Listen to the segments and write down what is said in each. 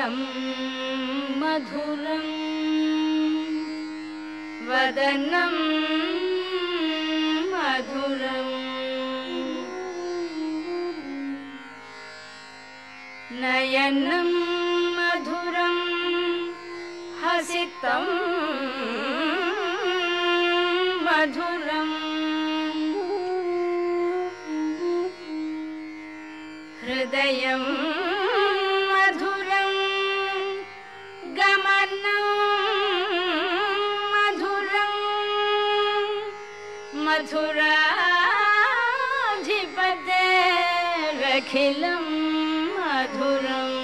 मधुरं मधुरं वदनं मधुरम् नयनं मधुरं हसितं मधुरम् हृदयं मधुराधिपतेरखिलं मधुरम्।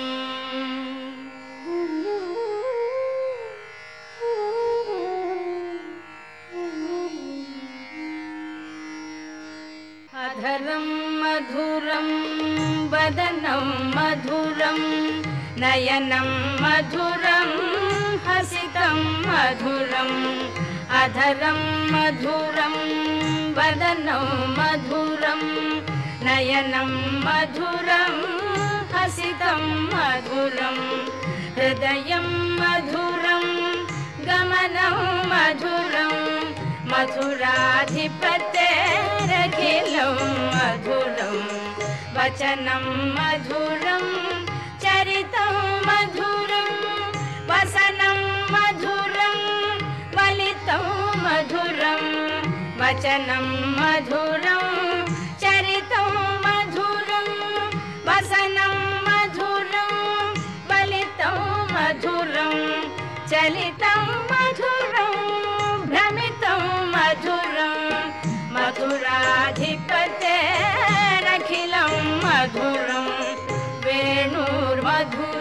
अधरं मधुरं वदनं मधुरं नयनं मधुरं हसितं मधुरम् अधरं मधुरं वदनं मधुरं नयनं मधुरं हसितं मधुरं हृदयं मधुरं गमनं मधुरं मधुराधिपतेरखिलं मधुरं वचनं मधुरं चरितं मधुरं मधुरं मधुरं मधुरं मधुरं मधुरं मधुरं भ्रमितं मधुरं मधुराधिपतेरखिलं मधुरं वेणुर्मधुरो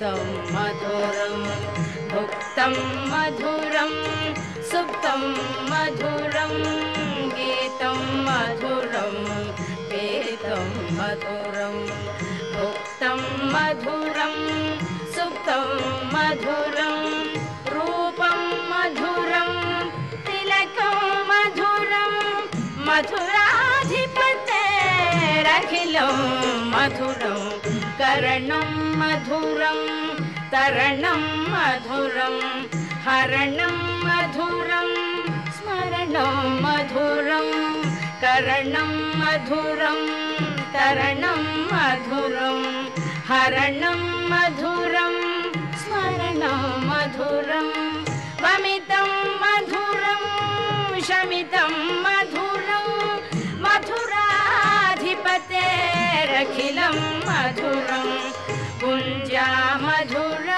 पीतं मधुरं भुक्तं मधुरं सुप्तं मधुरं गीतं मधुरं पीतं मधुरं भुक्तं मधुरं सुप्तं मधुरं रूपं मधुरं तिलकं मधुरं मधुराधिपतेरखिलं मधुरं करणं मधुरं तरणं मधुरं हरणं मधुरं स्मरणं मधुरं करणं मधुरं तरणं मधुरं हरणं मधुरं मधुराधिपतेरखिलं मधुरं कुञ्जा मधुरा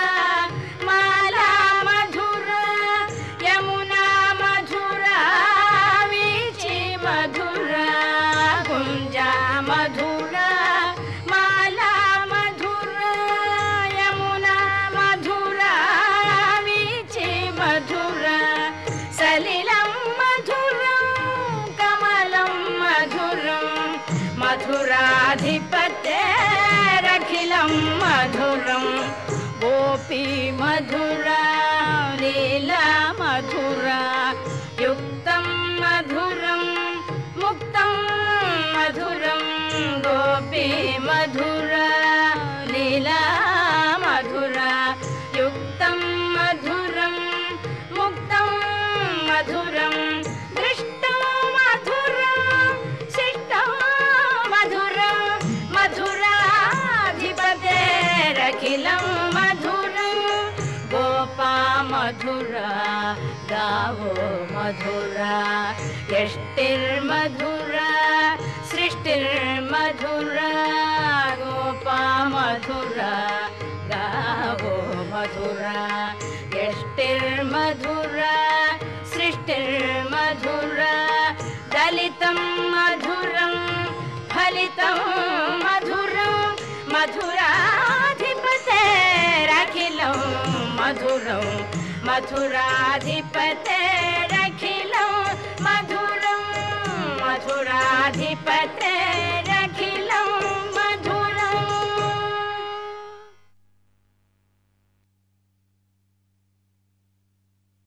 गोपी मधुरा लीला मधुरा युक्तं मधुरं मुक्तं मधुरं गोपी मधुरा लीला मधुरा युक्तं मधुरं मुक्तं मधुरं दृष्टं मधुरं शिष्टं मधुरं मधुराधिपतेरखिलं मधुरा यष्टिर्मधुरा सृष्टिर्मधुरा गोपा मधुरा गावो मधुरा यष्टिर्मधुरा सृष्टिर्मधुरा दलितं मधुरं फलितं मधुरं मधुराधिपतेरखिलं मधुरं मथुराधिपतेरखिलं मधुरं मथुराधिपते